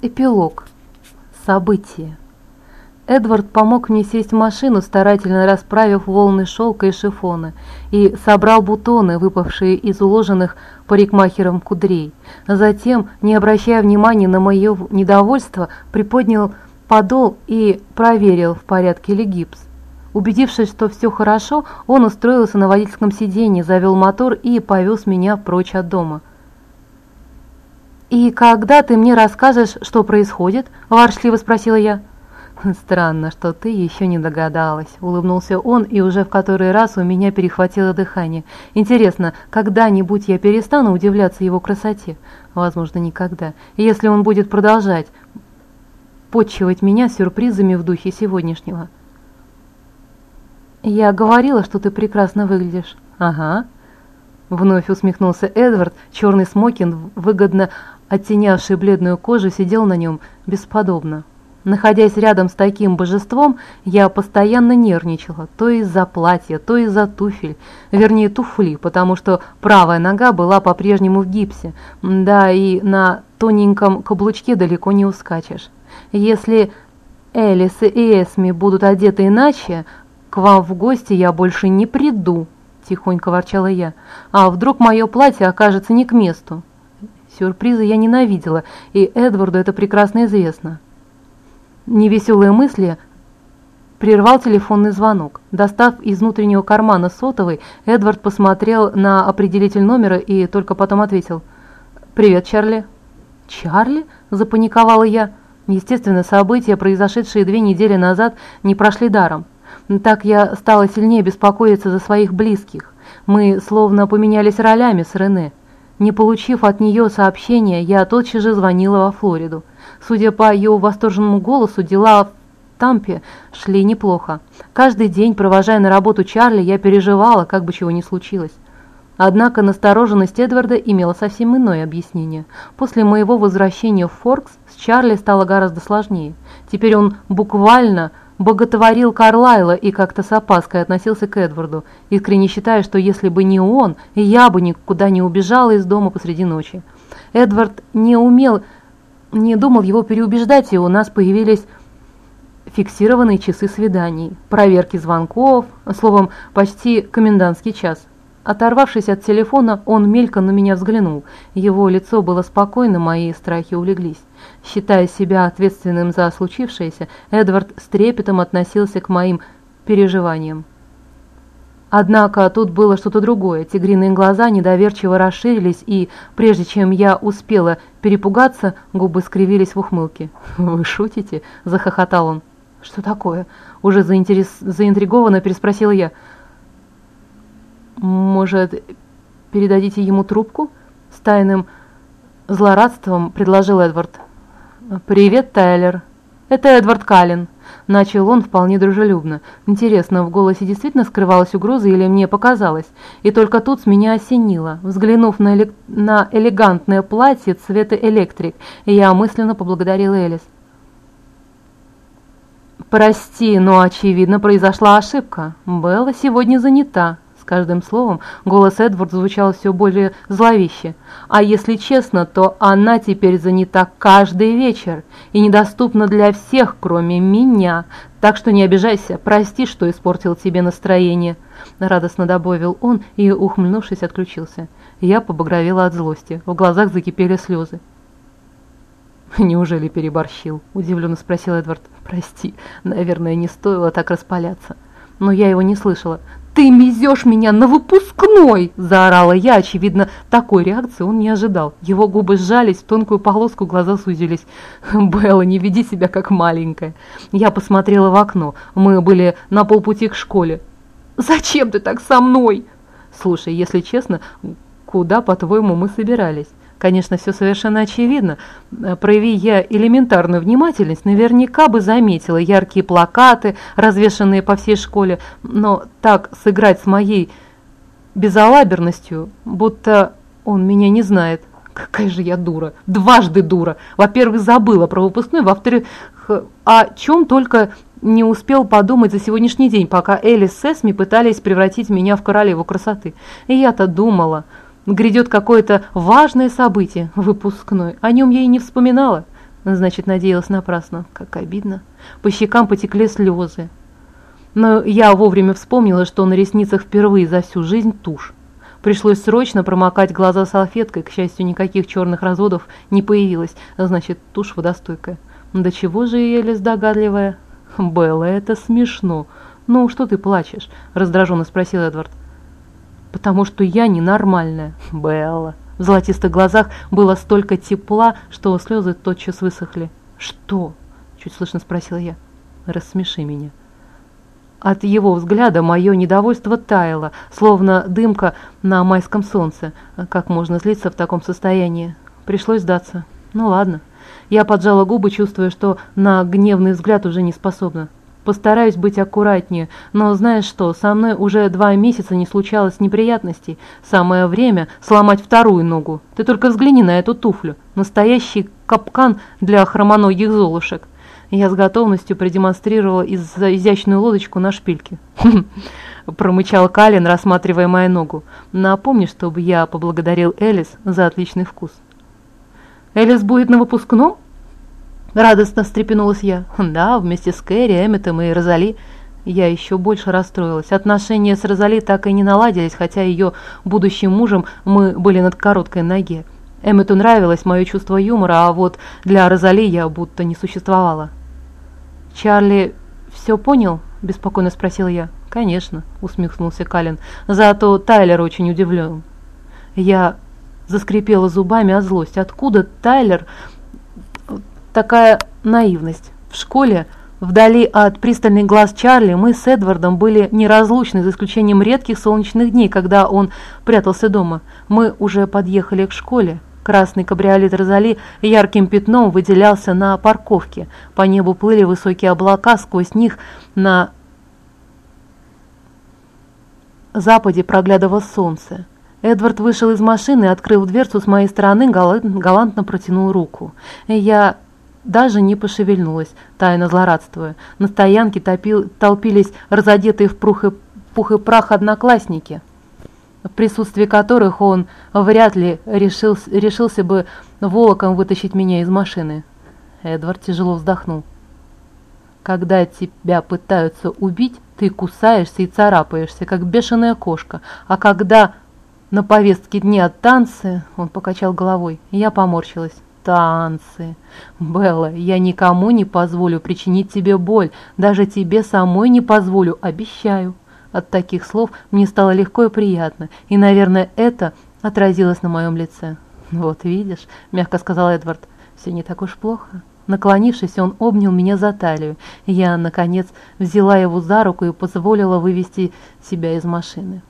Эпилог. События. Эдвард помог мне сесть в машину, старательно расправив волны шелка и шифона, и собрал бутоны, выпавшие из уложенных парикмахером кудрей. Затем, не обращая внимания на мое недовольство, приподнял подол и проверил, в порядке ли гипс. Убедившись, что все хорошо, он устроился на водительском сиденье, завел мотор и повез меня прочь от дома. «И когда ты мне расскажешь, что происходит?» – ворчливо спросила я. «Странно, что ты еще не догадалась», – улыбнулся он, и уже в который раз у меня перехватило дыхание. «Интересно, когда-нибудь я перестану удивляться его красоте? Возможно, никогда. Если он будет продолжать подчивать меня сюрпризами в духе сегодняшнего». «Я говорила, что ты прекрасно выглядишь». «Ага». Вновь усмехнулся Эдвард, черный смокинг, выгодно оттенявший бледную кожу, сидел на нем бесподобно. Находясь рядом с таким божеством, я постоянно нервничала, то из-за платья, то из-за туфель, вернее туфли, потому что правая нога была по-прежнему в гипсе, да и на тоненьком каблучке далеко не ускачешь. Если Элис и Эсми будут одеты иначе, к вам в гости я больше не приду, тихонько ворчала я, а вдруг мое платье окажется не к месту. Сюрпризы я ненавидела, и Эдварду это прекрасно известно. Невеселые мысли прервал телефонный звонок. Достав из внутреннего кармана сотовый, Эдвард посмотрел на определитель номера и только потом ответил. «Привет, Чарли». «Чарли?» – запаниковала я. Естественно, события, произошедшие две недели назад, не прошли даром. Так я стала сильнее беспокоиться за своих близких. Мы словно поменялись ролями с Рене. Не получив от нее сообщения, я тотчас же звонила во Флориду. Судя по ее восторженному голосу, дела в Тампе шли неплохо. Каждый день, провожая на работу Чарли, я переживала, как бы чего ни случилось. Однако настороженность Эдварда имела совсем иное объяснение. После моего возвращения в Форкс с Чарли стало гораздо сложнее. Теперь он буквально боготворил Карлайла и как-то с опаской относился к Эдварду, искренне считая, что если бы не он, я бы никуда не убежала из дома посреди ночи. Эдвард не умел, не думал его переубеждать, и у нас появились фиксированные часы свиданий, проверки звонков, словом, почти комендантский час. Оторвавшись от телефона, он мельком на меня взглянул. Его лицо было спокойно, мои страхи улеглись. Считая себя ответственным за случившееся, Эдвард с трепетом относился к моим переживаниям. Однако тут было что-то другое. Тигриные глаза недоверчиво расширились, и прежде чем я успела перепугаться, губы скривились в ухмылке. «Вы шутите?» – захохотал он. «Что такое?» – уже заинтерес... заинтригованно переспросила я. «Может, передадите ему трубку?» С тайным злорадством предложил Эдвард. «Привет, Тайлер. Это Эдвард Каллен», — начал он вполне дружелюбно. Интересно, в голосе действительно скрывалась угроза или мне показалось? И только тут с меня осенило. Взглянув на, элек... на элегантное платье цвета электрик, я мысленно поблагодарила Элис. «Прости, но, очевидно, произошла ошибка. Белла сегодня занята», каждым словом голос Эдвард звучал все более зловеще. «А если честно, то она теперь занята каждый вечер и недоступна для всех, кроме меня. Так что не обижайся, прости, что испортил тебе настроение», — радостно добавил он и, ухмыльнувшись, отключился. Я побагровела от злости, в глазах закипели слезы. «Неужели переборщил?» – удивленно спросил Эдвард. «Прости, наверное, не стоило так распаляться». Но я его не слышала. «Ты мезешь меня на выпускной!» – заорала я. Очевидно, такой реакции он не ожидал. Его губы сжались, в тонкую полоску глаза сузились. «Белла, не веди себя как маленькая!» Я посмотрела в окно. Мы были на полпути к школе. «Зачем ты так со мной?» «Слушай, если честно, куда, по-твоему, мы собирались?» Конечно, все совершенно очевидно. Э, прояви я элементарную внимательность, наверняка бы заметила яркие плакаты, развешанные по всей школе, но так сыграть с моей безалаберностью, будто он меня не знает. Какая же я дура, дважды дура. Во-первых, забыла про выпускной, во-вторых, о чем только не успел подумать за сегодняшний день, пока Элис с Эсми пытались превратить меня в королеву красоты. И я-то думала грядет какое-то важное событие, выпускной. О нем я и не вспоминала. Значит, надеялась напрасно. Как обидно. По щекам потекли слезы. Но я вовремя вспомнила, что на ресницах впервые за всю жизнь тушь. Пришлось срочно промокать глаза салфеткой, к счастью, никаких черных разводов не появилось, значит, тушь водостойкая. Да чего же Элис догадливая? Белла, это смешно. Ну, что ты плачешь? Раздраженно спросил Эдвард. Потому что я ненормальная, Белла. В золотистых глазах было столько тепла, что слезы тотчас высохли. «Что?» – чуть слышно спросила я. «Рассмеши меня». От его взгляда мое недовольство таяло, словно дымка на майском солнце. Как можно злиться в таком состоянии? Пришлось сдаться. Ну ладно. Я поджала губы, чувствуя, что на гневный взгляд уже не способна. Постараюсь быть аккуратнее, но знаешь что, со мной уже два месяца не случалось неприятностей. Самое время сломать вторую ногу. Ты только взгляни на эту туфлю. Настоящий капкан для хромоногих золушек. Я с готовностью продемонстрировала из изящную лодочку на шпильке. Промычал Калин, рассматривая мою ногу. Напомни, чтобы я поблагодарил Элис за отличный вкус. Элис будет на выпускном? Радостно встрепенулась я. Да, вместе с Кэрри, Эмметом и Розали. Я еще больше расстроилась. Отношения с Розали так и не наладились, хотя ее будущим мужем мы были над короткой ноге. Эммету нравилось мое чувство юмора, а вот для Розали я будто не существовала. «Чарли все понял?» – беспокойно спросил я. «Конечно», – усмехнулся Калин. «Зато Тайлер очень удивлен». Я заскрипела зубами от злости. Откуда Тайлер такая наивность. В школе, вдали от пристальных глаз Чарли, мы с Эдвардом были неразлучны, за исключением редких солнечных дней, когда он прятался дома. Мы уже подъехали к школе. Красный кабриолет Розали ярким пятном выделялся на парковке. По небу плыли высокие облака, сквозь них на западе проглядывало солнце. Эдвард вышел из машины, открыл дверцу с моей стороны, галантно протянул руку. Я даже не пошевельнулась, тайно злорадствуя. На стоянке топил, толпились разодетые в прух и, пух и прах одноклассники, в присутствии которых он вряд ли решил, решился бы волоком вытащить меня из машины. Эдвард тяжело вздохнул. Когда тебя пытаются убить, ты кусаешься и царапаешься, как бешеная кошка, а когда на повестке дня танцы, он покачал головой, я поморщилась танцы. Белла, я никому не позволю причинить тебе боль, даже тебе самой не позволю, обещаю. От таких слов мне стало легко и приятно, и, наверное, это отразилось на моем лице. «Вот видишь», — мягко сказал Эдвард, — «все не так уж плохо». Наклонившись, он обнял меня за талию. Я, наконец, взяла его за руку и позволила вывести себя из машины.